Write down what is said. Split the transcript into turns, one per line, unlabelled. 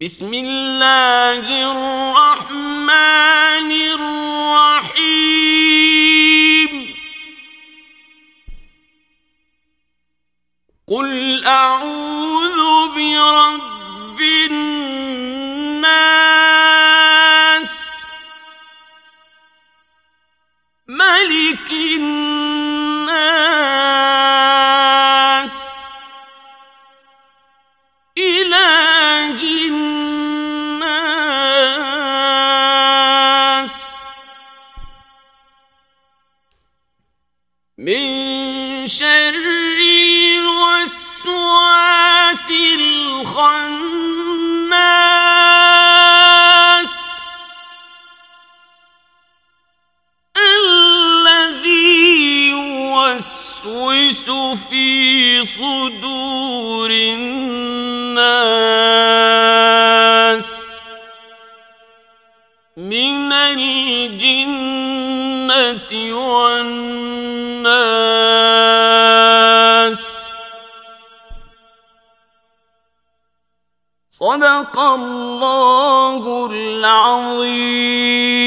بسم اللہ الرحمن الرحیم قل أعوذ برب الناس. ملک الناس. من شر الوسواس الخناس الذي يوسوس في صدور الناس من الجن والناس. صدق الله العظيم.